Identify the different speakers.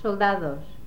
Speaker 1: soldados.